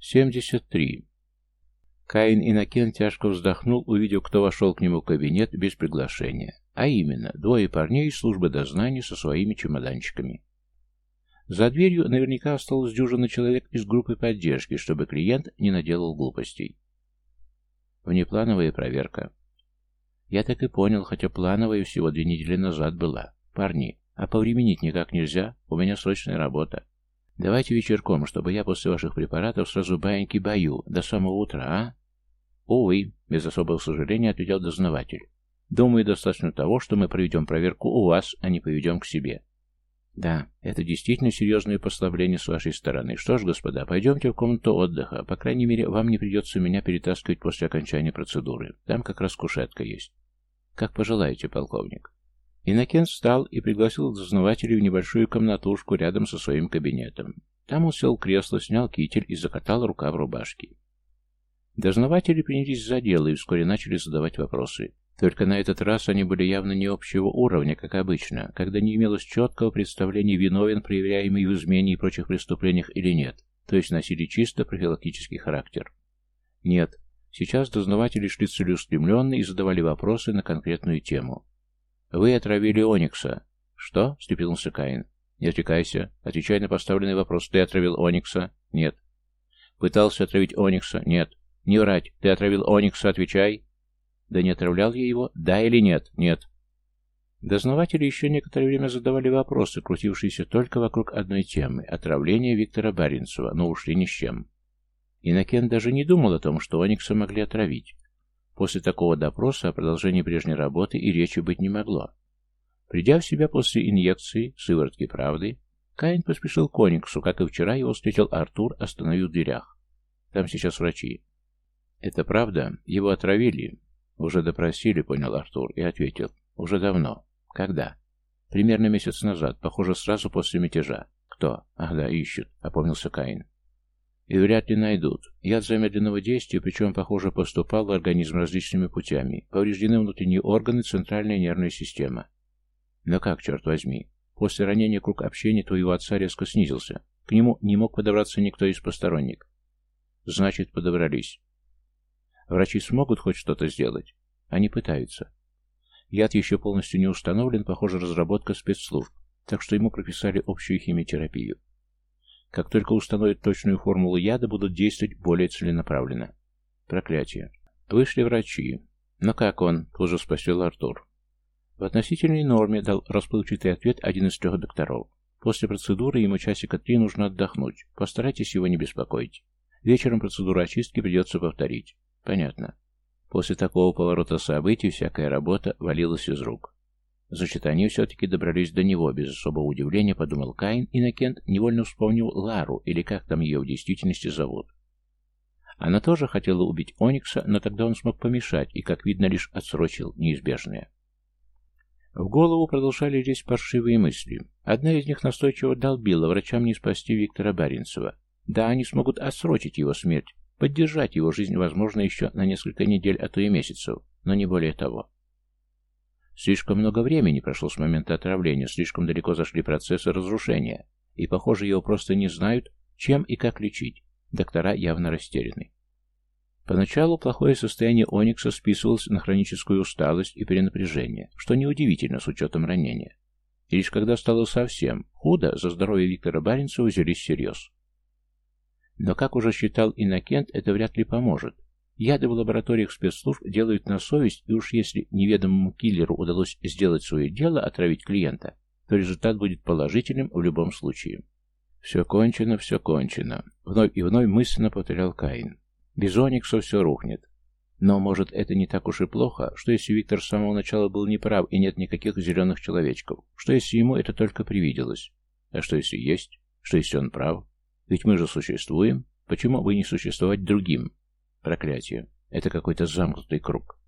73. Каин Иннокен тяжко вздохнул, увидев, кто вошел к нему в кабинет без приглашения. А именно, двое парней из службы дознания со своими чемоданчиками. За дверью наверняка осталось дюжина человек из группы поддержки, чтобы клиент не наделал глупостей. Внеплановая проверка. Я так и понял, хотя плановая всего две недели назад была. Парни, а повременить никак нельзя, у меня срочная работа. Давайте вечерком, чтобы я после ваших препаратов сразу баиньки бою, до самого утра, а? Увы, без особого сожаления ответил дознаватель. Думаю, достаточно того, что мы проведем проверку у вас, а не поведем к себе. Да, это действительно серьезное послабление с вашей стороны. Что ж, господа, пойдемте в комнату отдыха. По крайней мере, вам не придется меня перетаскивать после окончания процедуры. Там как раз кушетка есть. Как пожелаете, полковник. Иннокен встал и пригласил дознавателей в небольшую комнатушку рядом со своим кабинетом. Там он сел в кресло, снял китель и закатал рука в рубашке. Дознаватели принялись за дело и вскоре начали задавать вопросы. Только на этот раз они были явно не общего уровня, как обычно, когда не имелось четкого представления, виновен проявляемый в измене и прочих преступлениях или нет, то есть носили чисто профилактический характер. Нет, сейчас дознаватели шли целеустремленно и задавали вопросы на конкретную тему. «Вы отравили Оникса». «Что?» — встрепенулся Каин. «Не отвлекайся. Отвечай на поставленный вопрос. Ты отравил Оникса?» «Нет». «Пытался отравить Оникса?» «Нет». «Не врать. Ты отравил Оникса? Отвечай». «Да не отравлял я его? Да или нет?» «Нет». Дознаватели еще некоторое время задавали вопросы, крутившиеся только вокруг одной темы – отравления Виктора Баринцева, но ушли ни с чем. Иннокен даже не думал о том, что Оникса могли отравить. После такого допроса о продолжении прежней работы и речи быть не могло. Придя в себя после инъекции, сыворотки правды, Каин поспешил к Ониксу, как и вчера его встретил Артур, остановив в дверях. Там сейчас врачи. Это правда? Его отравили? Уже допросили, понял Артур, и ответил. Уже давно. Когда? Примерно месяц назад, похоже, сразу после мятежа. Кто? Ах да, ищут, опомнился Каин. И вряд ли найдут. Яд замедленного действия, причем, похоже, поступал в организм различными путями. Повреждены внутренние органы, центральная нервная система. Но как, черт возьми? После ранения круг общения твоего отца резко снизился. К нему не мог подобраться никто из посторонних. Значит, подобрались. Врачи смогут хоть что-то сделать? Они пытаются. Яд еще полностью не установлен, похоже, разработка спецслужб, так что ему прописали общую химиотерапию. Как только установят точную формулу яда, будут действовать более целенаправленно. Проклятие. Вышли врачи. Но как он? Тут же спросил Артур. В относительной норме дал расплывчатый ответ один из трех докторов. После процедуры ему часика три нужно отдохнуть. Постарайтесь его не беспокоить. Вечером процедуру очистки придется повторить. Понятно. После такого поворота событий всякая работа валилась из рук. Значит, они все-таки добрались до него, без особого удивления, подумал Каин, и Накент невольно вспомнил Лару, или как там ее в действительности зовут. Она тоже хотела убить Оникса, но тогда он смог помешать и, как видно, лишь отсрочил неизбежное. В голову продолжали лезть паршивые мысли. Одна из них настойчиво долбила врачам не спасти Виктора Баринцева. Да, они смогут отсрочить его смерть, поддержать его жизнь, возможно, еще на несколько недель, а то и месяцев, но не более того. Слишком много времени прошло с момента отравления, слишком далеко зашли процессы разрушения, и, похоже, его просто не знают, чем и как лечить. Доктора явно растеряны. Поначалу плохое состояние Оникса списывалось на хроническую усталость и перенапряжение, что неудивительно с учетом ранения. И лишь когда стало совсем худо, за здоровье Виктора Баренцева взялись всерьез. Но, как уже считал Иннокент, это вряд ли поможет, Яды в лабораториях спецслужб делают на совесть, и уж если неведомому киллеру удалось сделать свое дело, отравить клиента, то результат будет положительным в любом случае. «Все кончено, все кончено», — вновь и вновь мысленно повторял Каин. «Без все рухнет. Но, может, это не так уж и плохо, что если Виктор с самого начала был неправ и нет никаких зеленых человечков, что если ему это только привиделось? А что если есть? Что если он прав? Ведь мы же существуем. Почему бы не существовать другим? Проклятие. Это какой-то замкнутый круг.